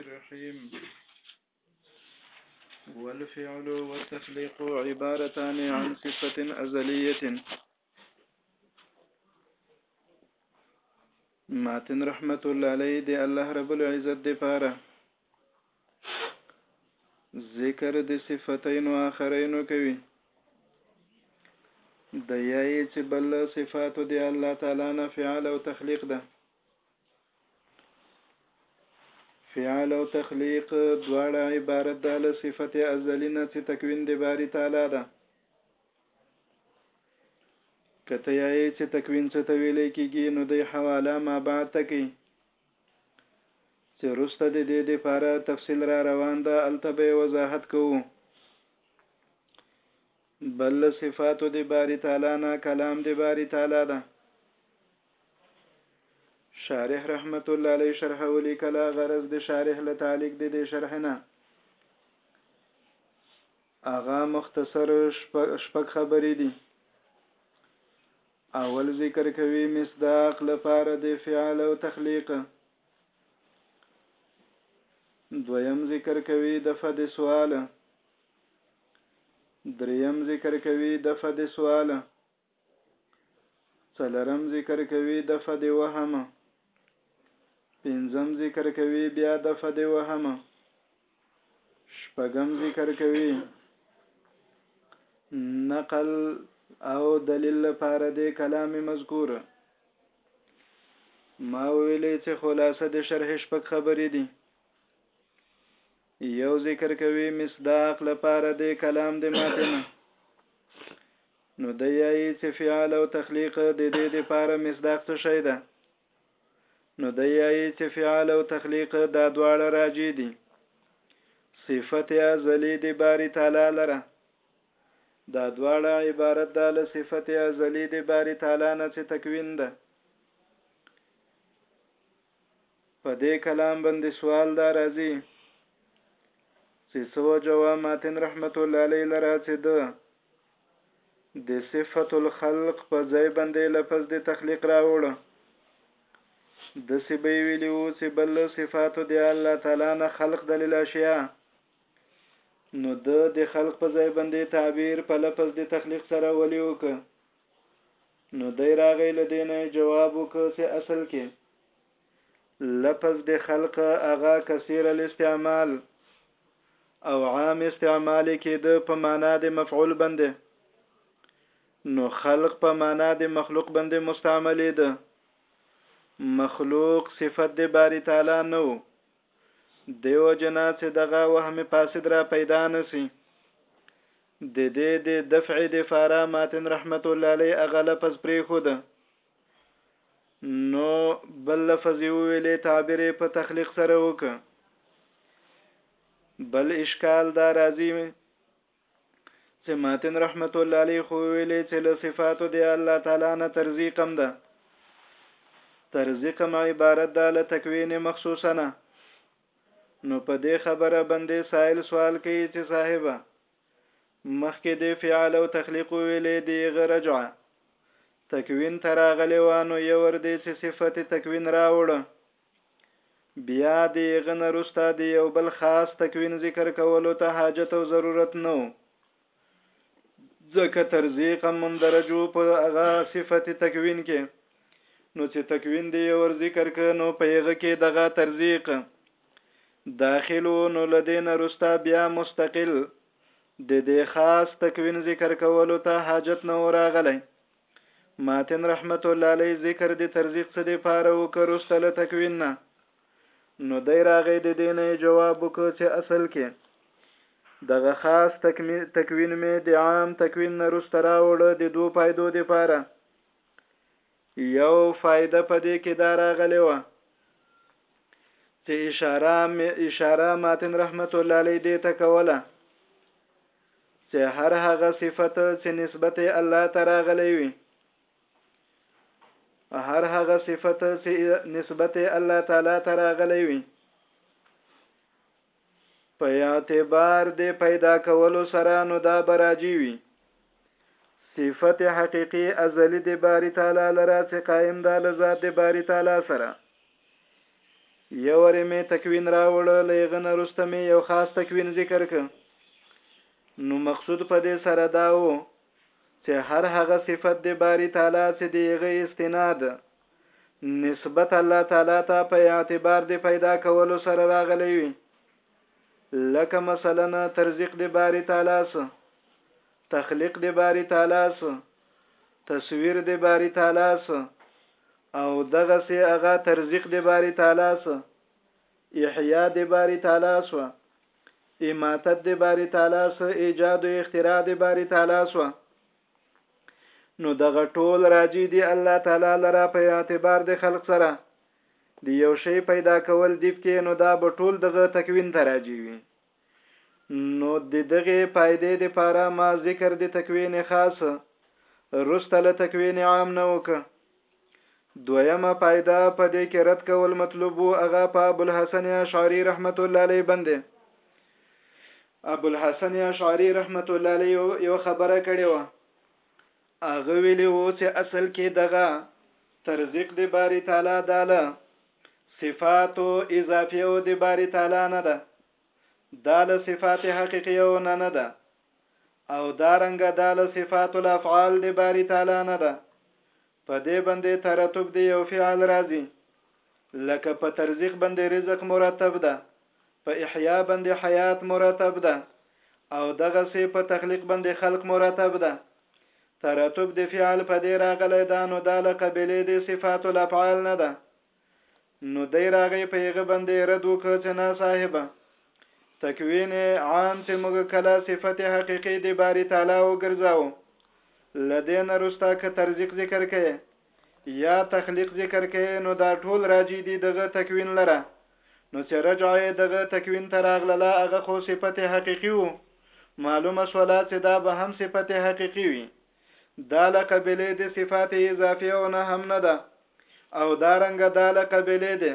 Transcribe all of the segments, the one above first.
الرحيم والفعل والتخليق عبارتان عن صفة أزلية ماتن رحمت الله علیه دی الله رب العزت دی پاره ذکر د صفاتین او اخرین کوي د یای چې بل صفات دی الله تعالی نه فعال او تخلیق ده فعال او تخلیق دواړه عبارت ده له صفت ازلی نه چې تکوین د باری تعالی ده کته یې چې تکوین څه ته ویل کېږي نو د حواله ما بعد تکي چې روسته د دې د پاره تفصیل را روان ده التبه وضاحت کوو بل له صفاتو د باری تعالی نه کلام د باری تعالی ده. شارح رحمت الله علیه شرح ولیکله غرض د شارح له تعلیق د دې شرح نه هغه مختصر شپږ خبرې دي اول ذکر کوي مصداق لپاره د فعل او تخلیق دویم ذکر کوي د فد سوال دریم ذکر کوي د فد سوال څلرم ذکر کوي د فد وهم پنځم ذکر کوي بیا د فد وهم شپږم ذکر کوي نقل او دلیل لپاره د کلام مذکور ما ویلې چې خلاصه د شرح شپږ خبرې دي یو ذکر کوي مصداق لپاره د کلام د ماتن نو د یایي چې فعل او تخلیق د دې لپاره مصداق څه شی ده نو د یایي چې فعل او تخلیق دا دواړه راجی دي صفت ازلی د باری تعالی لره دا دواړه عبارت ده له صفت ازلی د باری تعالی نه چې تکوین ده په دې کلام باندې سوال دا راځي چې څه وجه وه ماتن رحمت الله علیه لره چې ده د صفت الخلق په ځای باندې لفظ د تخلیق راوړ د سی به ویلی وو چې بل صفات د الله تعالی نه خلق د لاشیا نو د د خلق په ځای باندې تعبیر په لفظ د تخلیق سره ولي وکړه نو دی راغی له دې نه یې جواب وکړ چې اصل کې لفظ د خلق هغه کثیر الاستعمال او عام استعمال کېده په معنا د مفعول بنده نو خلق په معنا د مخلوق باندې مستعملې ده مخلوق صفت د باری تعالی نو دیو جنا چې دغه وهم فاسد را پیدا نسی د دې د دفع د فارا ماتن رحمت الله علی اغه لفظ پرې خو ده نو بل لفظ یو ویلې تعبیر په تخلیق سره وک بل اشکال دا راځي چې ماتن رحمت الله علیه خو ویلې چې له صفاتو دی الله تعالی نه ترزیقم ده ترزیقم عبارت ده له تکوین مخصوصا نه نو په دې خبره باندې سائل سوال کوي چې صاحبہ مخکې د فعال او تخلیق ویلې دی غرجعه تکوین تراغلی وانو یور دی چې صفت تکوین راوړه بيا د هغه نه روسته د يو بل خاص تکوين ذکر کولو ته حاجت او ضرورت نه و ځکه ترزيقا مندرجو په هغه صفت تکوين کې نو چې تکوين دی ور ذکر ک نو په هغه کې دغه ترزيق داخلو نو لدین رستا بیا مستقل د دې خاص تکوین ذکر کولو ته حاجت نه وراغلی ماتن رحمت الله علیه ذکر د ترزیق څه د پاره وکړ وروسته له تکوین نه نو دی راغی د دې نه جواب وکړ چې اصل کې دغه خاص تکوین مې د عام تکوین نه وروسته راوړه د دوو فایدو د پاره یو فایده په دې کې دا راغلی وه چې اشاره اشاره ماتن رحمت الله علیه دې ته کوله چې هر هغه صفت چې نسبت الله ته راغلی وي هر هغه صفت چې نسبت الله تعالی ته راغلی وي په اعتبار د پیدا کولو سره نو دا براجی وي صفت حقيقي ازلی د باری تعالی لره چې قائم ده لذات د باری تعالی سره يوارې مې تکوين راوړ له هغه نه وروسته مې يو خاص تکوين ذکر کړ نو مقصود په دې سره دا و چې هر هغه صفت د باری تعالی چې د هغه استناد نسبت الله تعالی ته په اعتبار د پیدا کولو سره راغلی وي لکه مثلا ترزیق د باری تعالی سره تخلیق د باری تعالی سو تصویر د باری تعالی سو او دغه سي هغه ترزیق د باری تعالی سو احیا د باری تعالی سو اماتت د باری تعالی سو ایجاد او اختراع د باری تعالی سو نو دغه ټول راجی دی الله تعالی لرا په اعتبار د خلق سره دی یو شی پیدا کول دیب کې نو دا به ټول دغه تکوین ته راجی وي نو ددغې فائدې دپاره ما ذکر د تکوين خاص رسته له تکوين عام نه وکه. دويمه فائده په دې کې رد کول مطلوب وو هغه په ابوالحسن اشعري رحمت الله علیه بندې. ابوالحسن اشعري رحمت الله علیه یو خبره کړې و هغه ویلی وو چې اصل کې دغه ترزیق د باری تعالی داله صفات اضافي او د باری تعالی نه ده دا له صفات حقیقی او نه نه ده او دا رنګ دا له صفات الافعال د باری تعالی نه ده په دې باندې ترتب دی یو فعل راځي لکه په ترزیق باندې رزق مرتب ده په احیا باندې حیات مرتب ده او دغه سه په تخلیق باندې خلق مرتب ده ترتب د فعل په دې راغلی دا نو دا له قبیلې د صفات الافعال نه ده نو دی راغی په یغه باندې رد وکړ چې نه صاحبه تکوین عام چې موږ کله صفت حقيقي د باری تعالی وګرځاو لدین رستا که ترزیق ذکر کړي یا تخلیق ذکر کې نو دا ټول راجی دي دغه تکوین لره نو چې رجعه دغه تکوین ته راغله هغه خو صفت حقيقي وو معلومه شولا چې دا به هم صفت حقيقي وي دا لقبلې د صفات اضافي او نه هم نه ده او دا رنګ دا لقبلې ده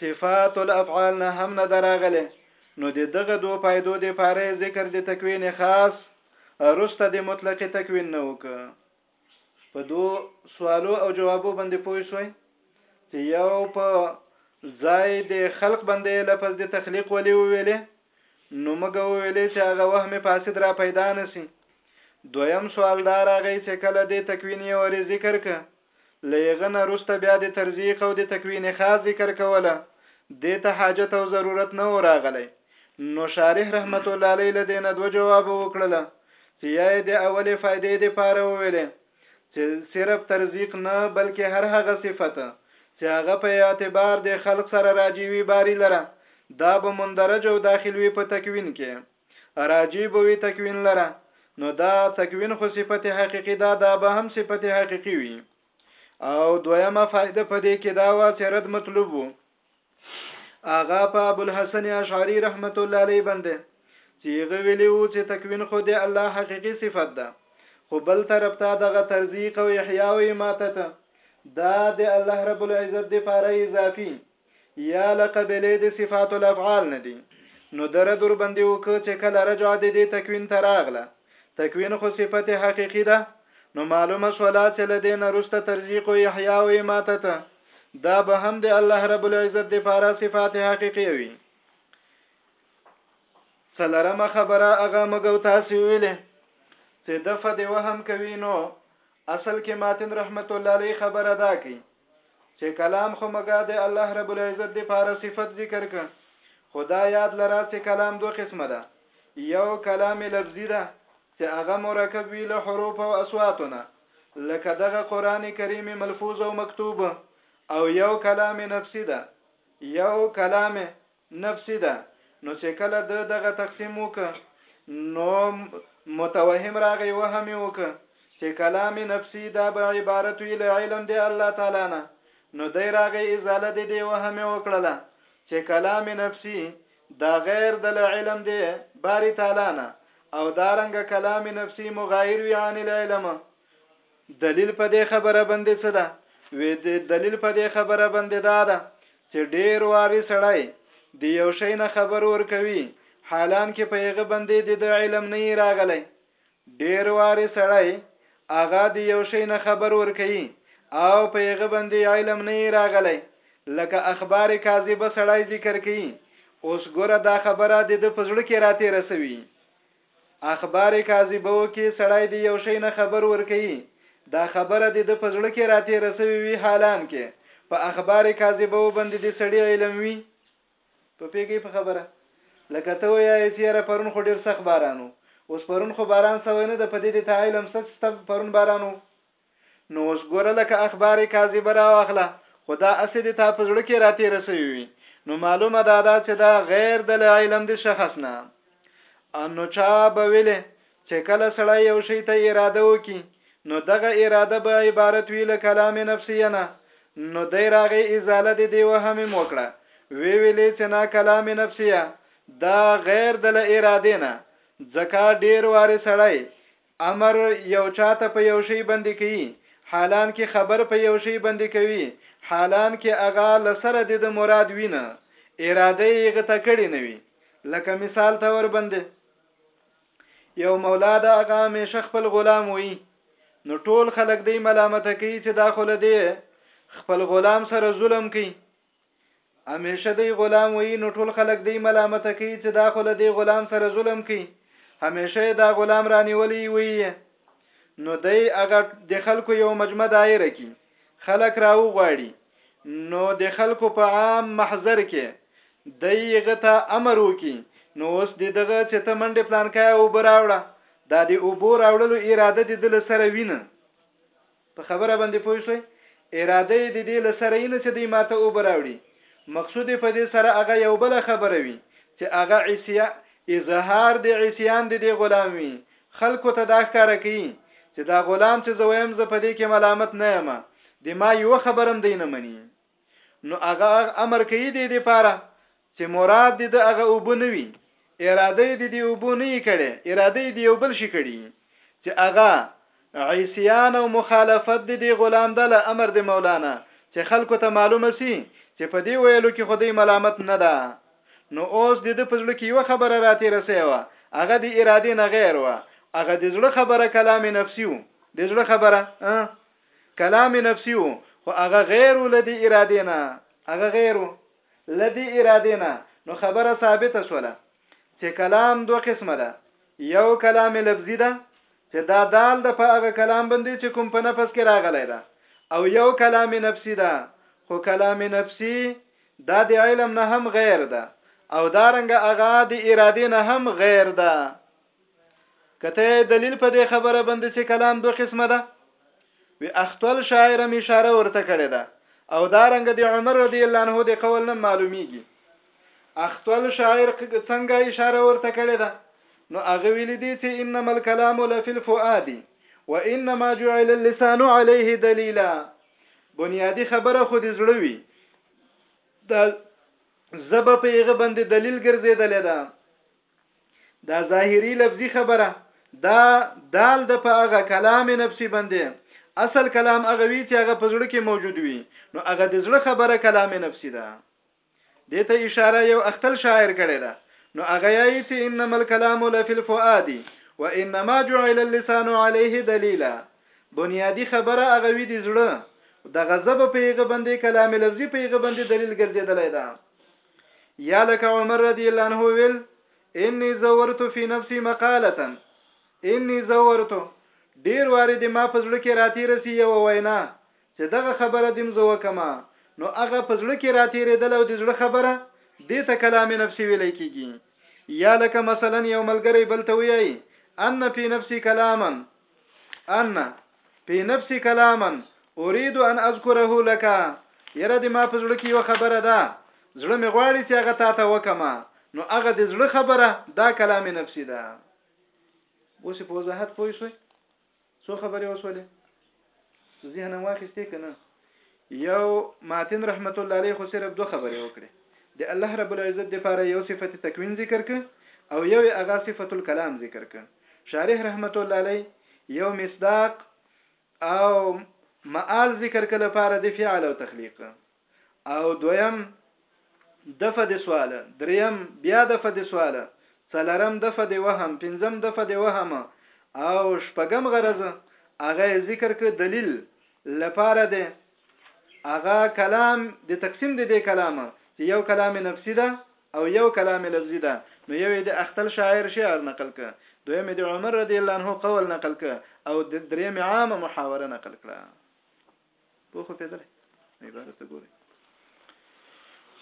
صفات الافعال نه هم نه دراغله نو د دغه دوه پایدو د پاره ذکر د تکوین خاص رسته د مطلق تکوین نه وکړه په دو سوالو او جوابو باندې پوه شوي چې یو په ځای د خلق باندې لفظ د تخلیق ولې وویلې نو موږ وویلې چې هغه وهم فاسد را پیدا نسی دویم سوال دا راغی چې کله د تکوین یو ذکر ک لېغنه روسته بیا د ترزیق او د تکوین خاص ذکر کوله د ته حاجت او ضرورت نه راغلی نو شارح رحمت الله علیه له دې نه دوه جواب وکړل چې یا د اولې فائدې د پاره وویلې چې صرف ترزیق نه بلکې هر هغه صفت چې هغه په اعتبار د خلق سره راجی وی باری لره دا به مندرج او داخل وی په تکوین کې راجی به وی تکوین لره نو دا تکوین خو صفت حقیقی دا دا به هم صفت حقیقی وی او دویمه فائده په دې کې دا وا چې رد مطلوب وو اغا په ابو الحسن اشعری رحمت الله علیه باندې چې هغه ویلی وو چې تکوین خو د الله حقیقي صفت ده خو بل طرف ته دغه ترزیق او احیا او اماته ته دا د الله رب العزت د پاره اضافي یا لقبلې د صفات الافعال نه دي نو در در باندې وکړه چې کله رجع د دې تکوین ته راغله تکوین خو صفت حقیقي ده نو معلومه شولا چې لدې نه رسته ترزیق او احیا او اماته ته دا به هم د الله رب العزت د پاره صفات حقيقي وي څلرمه خبره هغه مګو تاسو ویلې چې د فد وهم کوي نو اصل کې ماتن رحمت الله علیه خبره دا کوي چې کلام خو مګه د الله رب العزت د پاره صفت ذکر ک خدا یاد لرا چې کلام دوه قسمه ده یو کلام لفظي ده چې هغه مرکب وي له حروف او اصواتو نه لکه دغه قرآن کریم ملفوظ او مکتوب او یو کلام نفسي ده یو کلام نفسي ده نو چې کله د دغه تقسیم وک نو متوهم راغی وهم وک چې کلام نفسي دا به عبارت وی له علم دی الله تعالی نه نو دی راغی ازاله دی دی وهم وکړله چې کلام نفسي دا غير د له علم دې، باري تعالی، نه او دا رنګه کلام نفسي مغاير وي عن العلم. دليل په دې خبره باندې څه ده؟ وې دليل په دې خبره باندې دا ده چې ډېر واري سړی د يو شي نه خبر ورکوي حالانکه په هغه باندې د ده علم نه يي راغلی ډیر واری سړی هغه د یو شی نه خبر ورکوي او په هغه باندې علم نه یې راغلی لکه اخبار کاذبه سړی ذکر کوي اوس ګوره دا خبره د ده په زړه کې راتېره سوي اخبار کاذبو کې سړی د یو شی نه خبر ورکوي دا خبره د ده په زړه کې راتېره سوي وي حالان کې په اخبار کاذبو باندې د سړي علم وي په پيږی په خبره لکه ته ويايې چي ياره پرون خو ډير سخت باران وو اوس پرون خو باران سوی نه ده په دې دې ته علم سته چي ستا پرون باران وو نو اوس ګوره لکه اخبار کاذبه راواخله خو دا اسې دې تا په زړه کې راتېره سوي وي نو معلومه دا ده چې دا غیر د علم د شخص نه ان نو چا به ویلې چې کله سړی یو شي ته اراده وکړي نو دغه اراده به عبارت وي له کلام نفسیه نه نو دی راغی ازاله د دې وهمم وکړه وې ویلې چې نا کلام نفسیه دا غیر د له ارادې نه ځکه ډیر وارې سړی امر یو چا ته په یو شي بندې کوي حالان کې خبر په یو شي بندې کوي حالان کې اغا لسره د د مراد وینه اراده یې غته کړې نه وي لکه مثال ته ور بندې یو مولا د هغه همیشه خپل غلام وي نو ټول خلک دی ملامت کوي چې دا خله دی خپل غلام سره ظلم کوي همیشه دی غلام وي نو ټول خلک دی ملامت کوي چې دا خله دی غلام سره ظلم کوي همیشه دا غلام رانیولې وي نو دی هغه د خلکو یو مجمع دایره کی خلک راوغواړي نو د خلکو په عام محضر کې دی هغه ته امر وکړي نو اوس د دغه چې ته منډې پلانکای اوبه راوړه دا د اوبو راوړلو اراده د ده له سره وینه په خبره باندې پوه شوئ اراده یې د دې له سره یې نه چې دی ماته اوبه راوړي مقصود یې په دې سره هغه یو بله خبره وي چې هغه عیسیا اظهار د عیسیان د دې غلام وي خلکو ته دا ښکاره کوي چې دا غلام چې زه ويم زه په دې کې ملامت نه يم د ما يوه خبره هم دی نه مني نو هغه هغه امر کوي دې دې پاره چې مراد دې د هغه اوبو نه وي اراده دې دې اوبو نه یې کړي اراده دې یو بل شي کړي چې هغه عیسیان او مخالفت د دې غلام د له امر د مولانا چې خلکو ته معلومه سي چې په دې ویلو کې خدای ملامت نه ده نو اوس د ده په زړه کې یوه خبره راتېره سوې وه، هغه د ارادې نه غیر وه، هغه د زړه خبره کلام نفسي وو، د زړه خبره کلام نفسي وو، خو هغه غیر وو له دې ارادې نه، هغه غیر وو له دې ارادې نه، نو خبره ثابته سوله چې کلام دوه قسمه ده، یو کلام لفظي ده چې دا دال ده په هغه کلام باندې چې کوم په نفس کې راغلی ده او یو کلام نفسي ده، خو کلام نفسي دا د علم نه هم غیر ده او دارنګه هغه د ارادې نه هم غیر ده کته دلیل په دې خبره باندې چې کلام دوه قسمه ده وی اختل شاعر می اشاره ورته کړی ده او دارنګ د عمر رضی الله عنه د قول نه معلومیږي اختل شاعر څنګه اشاره ورته کړی ده نو هغه ویل دي چې انما الكلام لفي الفؤاد وانما جعل اللسان عليه دليلا بنیادی خبره خو د زړه وي دا زبه په هغه باندې دلیل ګرځیدل ده دا ظاهری لفظي خبره دا دال د په هغه کلام نفسي باندې اصل کلام هغه وی چې هغه په زړه کې موجود وي نو هغه د زړه خبره کلام نفسي ده دې ته اشاره یو اختل شاعر کړې ده نو هغه یایي چې انما الکلام لفی الفؤاد و انما جعل اللسان علیه دلیلا بنیادی خبره هغه وی دی زړه د غضب په یغه باندې کلام لفظي په یغه باندې دلیل ګرځیدلای دا یا لک عمر رضی الله عنه ویل انی زورت فی نفسی مقاله انی زورت ډیر وارد ما پزړه کې راتیر سی یو وینا چې دغه خبره دې مزه وکمه نو هغه په زړه کې راتېرېدل او د زړه خبره دې ته کلام نفسي ویلی کېږي یا لکه مثلا یو ملګری بل ته ویایي ان فی نفسی کلاما ان فی نفسی کلاما اريد ان اذكره لك یره د ما په زړه کې یو خبره ده زړه مې غواړي چې هغه تا ته وکما نو هغه د زړه خبره دا کلام نفسي ده اوس په وضاحت پوه شئ څو خبرې وسولې ذهن واخستې کنه یو ماتن رحمت الله علیه خو صرف دوه خبرې وکړي د الله رب العزت لپاره یو صفت تکوین ذکر ک او یو هغه صفت الکلام ذکر ک شارح رحمت الله علیه یو مصداق او معال ذکر کله لپاره د فعل او تخلیق او دویم دفه د سوال دریم بیا دفه د سوال څلرم دفه د وهم پنځم دفه د وهم او شپږم غرض هغه ذکر ک دلیل لپاره ده هغه کلام د تقسیم د دې کلام چې یو کلام نفسي ده او یو کلام لفظي ده نو یو د اختل شاعر شعر نقل ک دویم د عمر رضی الله عنه قول نقل ک او د دریم عام محاوره نقل کړه پوه خو پیدلی عبارت ته ګورئ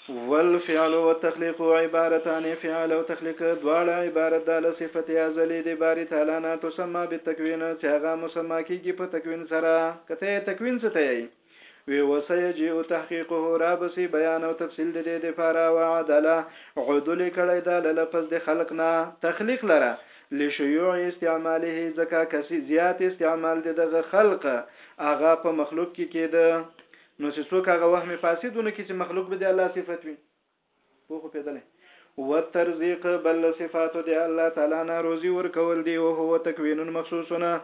والفعل والتخليق عبارتان فعل او تخليق دواړه عبارت د له صفت ازلی د باری تعالی نه تسمى بالتکوین چې هغه مسما کیږي په تکوین سره کته تکوین څه ته وی وسيجيء تحقيقه رابسي بیان او تفصیل د دې لپاره وعدله عدل کړی دا لپس د خلق نه تخلیق لره لشیوع استعماله ځکه که څه زیات استعمال د دغه خلق هغه په مخلوق کې کېده نو چې څوک هغه وهم فاسد ونه کې چې مخلوق به د الله صفت وي په خو پیدلې والترزيق بل صفات دی الله تعالی نه روزي ورکول دی او هو تکوین مخصوصونه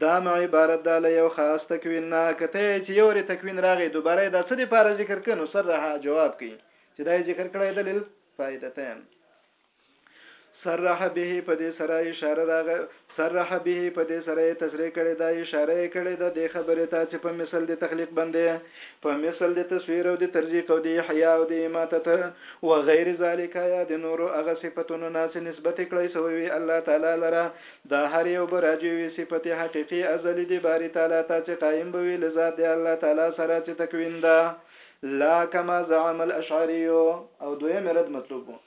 دا نو عبارت ده له یو خاص تکوین نه کته چې یو ری تکوین راغی دوباره دا څه دی پر ذکر کینو سره جواب کین چې دا ذکر کړی دلیل فائدتين صرح به په دې سره اشاره راغ صرح به په دې سره تصریح کړي دا اشاره کړي دا د خبره ته چې په مثال د تخلیق باندې په مثال د تصویر او د ترزیق او د احیا او د اماتت و غیر ذالک یا د نور هغه صفاتونو نه چې نسبت کړی سوی الله تعالی لره دا هر یو براجی وی صفت حقیقی ازلی دی باری تعالی ته چې قائم بوي لذات دی الله تعالی سره چې تکوین ده لا کما زعم الاشعری او دویم رد مطلوب وو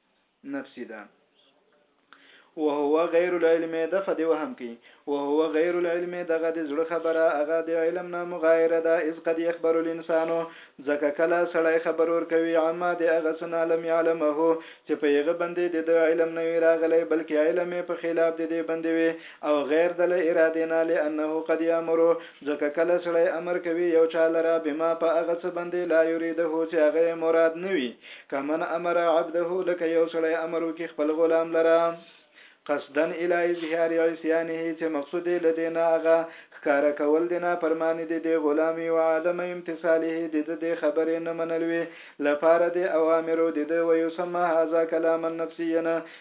نفسي ده وهو غیر العلم د فدی وهم کی وهو غیر العلم دغه د زړه خبره هغه د علم نه مغایره ده اذ قد يخبر الانسان ځکه کله سړی خبر ور کوي عما د هغه سنا لم يعلمه چې په یغه باندې د علم نه وی راغلی بلکې علم په خلاف د دې باندې وي او غیر د اراده نه لانه قد يامر ځکه کله سړی امر کوي یو چا لره بما په هغه څه باندې لا یریده چې هغه مراد نه وي کمن امر عبده لکه یو سړی امر وکي خپل غلام لره قصدن الی اظهار عصیانه چې مقصود یې لدې نه هغه ښکاره کول د نافرماني د دې غلامي او عدم امتثاله د ده د خبرې نه منل وي لپاره د اوامرو د ده ویسمه هذا کلاما نفسیا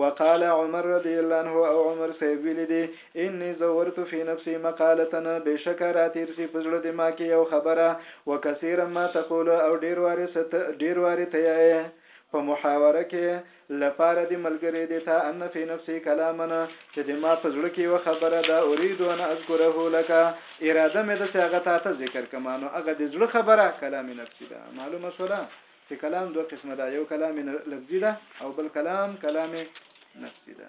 وقال عمر رضی الله عنه او عمر صاحب ویلی دی انی زورت فی نفسی مقالتن بیشکه را تیر سی په زړه د ما کې یو خبره وکثیرا ما تقول او ډیر وارې څه ته ډیر وارې ته یایې په محاوره کې له پاره د ملګرې د تا ان فی نفسی کلامن چې د ما په زړه کې یوه خبره ده ارید ان اذکره لک اراده مې ده چې هغه تا ته ذکر کړم نو هغه د زړه خبره کلام نفسی ده معلومه شوله چې کلام دوه قسمه ده یو کلام لفظي ده او بل کلام کلام نفسي ده